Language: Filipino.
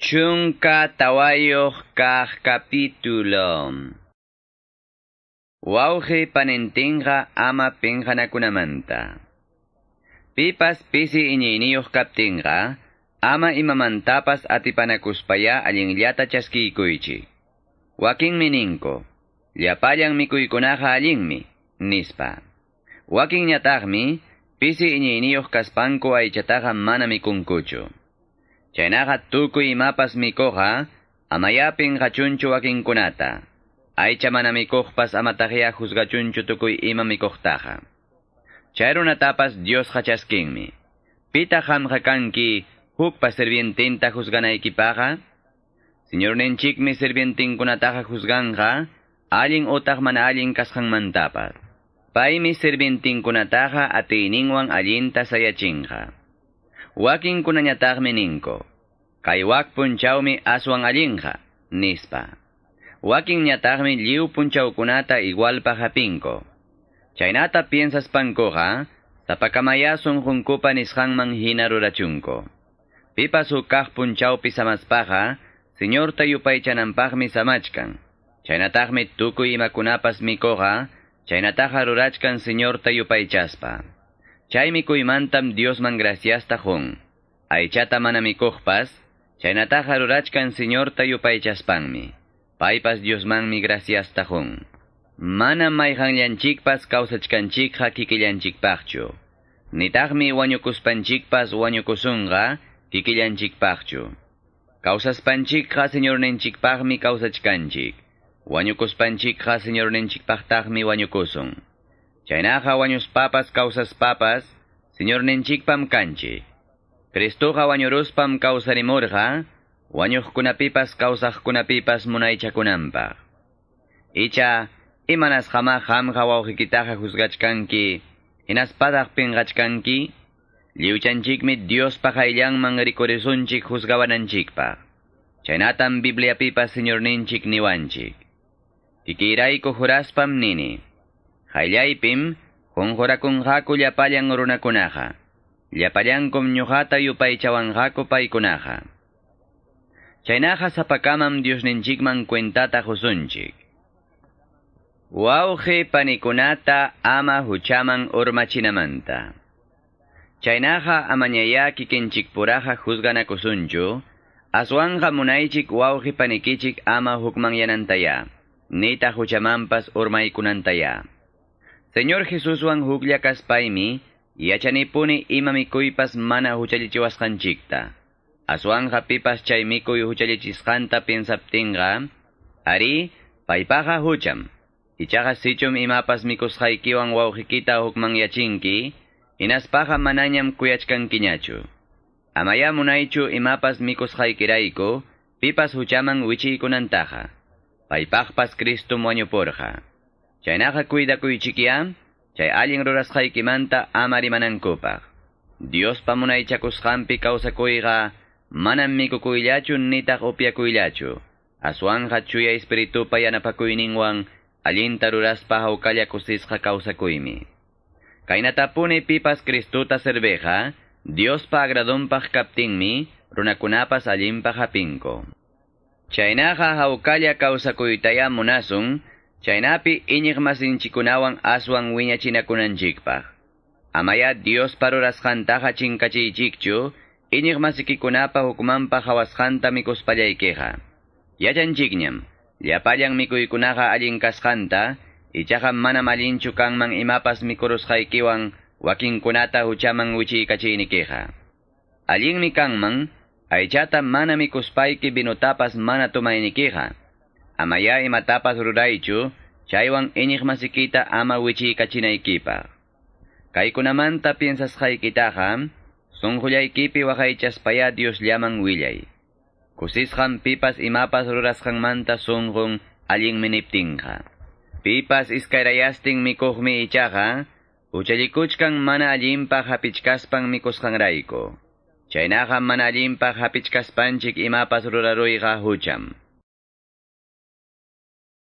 Chunka tawayoh kah kapitulo. Wauhe panentinga ama penjanakunamanta. Pipas pisi iñiniyuh kaptinga, ama imamantapas atipanakuspaya allinllata chaskikuychi. Wakin mininko, llapallan mikuykunaqa allinmi, nispa. Wakin ñataqmi, pisi iñiniyuh kaspanko aychataqa mana mikunkuchu. Chaynaqa tukuy imapas mikuqa, amayapin qachunchu wakinkunata. Aycha mana mikuqpas amataqya juzgachunchu tukuy ima mikuqtaqa. Chayrunatapas Dios hachaskinmi. Pita hamqa kanki hukpa sirvientinta juzganaykipaqa? Señor nenchikmi sirvientinkunataqa juzganja, alin utaq mana alin kasqanmantapas. Paymi sirvientinkunataqa atiyninwan allinta sayachinja. Wakin kunañataqmi ninko, kay wak punchawmi aswan allinja, nispa. Wakin ñataqmi liu punchawkunata igualpa hapinko. Chaynata piensas pankoja, tapakamayasun junkupa nisqanman hina rurachunko. Pipas hukaq punchawpi samaspaja, señor tayupaychananpaqmi samachkan. Chaynataqmi tukuy imakunapas mikoja, chaynataqa rurachkan señor tayupaychaspa. Chaymi Diosman gracias tajón. Aichata manamikojpas, chaynata jarurachkan señor tayupaychaspanmi. Paipas Diosmanmi gracias tajón. Mana mayhanllanchikpas kawsachkanchik hakikillanchikpakchu. Nitagmi wañukuspanchikpas wañukusunqa kikillanchikpakchu. Kawsaspanchikqa señorninchikpaqmi kawsachkanchik. Wañukuspanchikqa señorninchikpaqtaqmi wañukusun. Chaynaja waños papas causas papas, señor nenchikpam canchi. Crestoja wañorospam causarimorja, waños kunapipas causaj kunapipas munaycha kunampa. Icha, imanas jama jamja waujikitaja juzgachkanki, inaspadak pingachkanki, liuchanchikmi Dios pajaillanman rikorizunchik juzgabananchikpa. Chaynatam bibliapipas señor ninchik niwanchik. Kikiraiko juraspam nini. Haylaypim, honjorakunjaku llapallan runakunaja. Llapallankum ñuqata yupaychawanjaku paykunaja. Chaynaja sapakamam Diosninchikman cuentata husunchik. Wauji panikunata ama huchaman urmachinamanta. Chaynaja amañaya kikinchikpuraja juzganakusunchu, aswanja munaychik wauji panikichik ama hukman yanantaya, nita huchamanpas urmaykunantaya. Señor Jesuswan huklla kaspaymi, yachanipuni ima mikuypas mana huchallichiwasqanchikta. Aswanja pipas chay mikuy huchallichisqanta piensaptinga, ari, paypaja hucham. Ichaqa sichum imapas mikusqaykiwan wawqikita hukman yachinki, hinaspaqa manañam kuyachkankiñachu. Amaya munaychu imapas mikusqaykirayku, pipas huchaman wichiykunantaja. Paypaqpas Kristum wañupurqa. Chaynaqa cuidakuychikiya, chay allin rurasqaykimanta amari manankupaq. Dios pamunaychakusqanpi kawsakuyqa, manam mikukuyllachu nitaq upyakuyllachu. Aswanja chuya espiritupa yanapakuyninwan, allinta ruraspa hawkalla kusisqa kawsakuymi. Kaynatapuni pipas Kristuta serveja, Dios pa agradonpaq kaptinmi, runakunapas allinpaq hapinko. Chaynaqa hawkalla kawsakuytaya munasun, Chaynapi iñiq masinchikunawan aswan wiñachinakunanchikpaq. Amaya Dios parurasqantaqa chinkachiychikchu, iñiq masikikunapa hukmanpa hawasqanta mikuspallaykiqa. Yachanchikñam, llapallan mikuykunaqa allin kasqanta, ichaqa mana malinchu kanman imapas mikurusqaykiwan wakinkunata huchaman wichiykachiynikiqa. Allinmi kanman, aychata mana mikuspayki binutapas mana tumaynikiqa. Amaya imatapas ruraychu, chaywan iñiq masikita ama wichiykachinaykipaq. Kaykunamanta piensasqaykitaqa, sunqullaykipi waqaychaspaya Dios llaman willay. Kusisqan pipas imapas rurasqanmanta sunqun allinmi niptinqa. Pipas iskayrayastin mikuqmi ichaqa, uchallikuchkan mana allinpaq hapichkaspan mikusqanrayku. Chaynaqa mana allinpaq hapichkaspanchik imapas ruraruyqa hucham.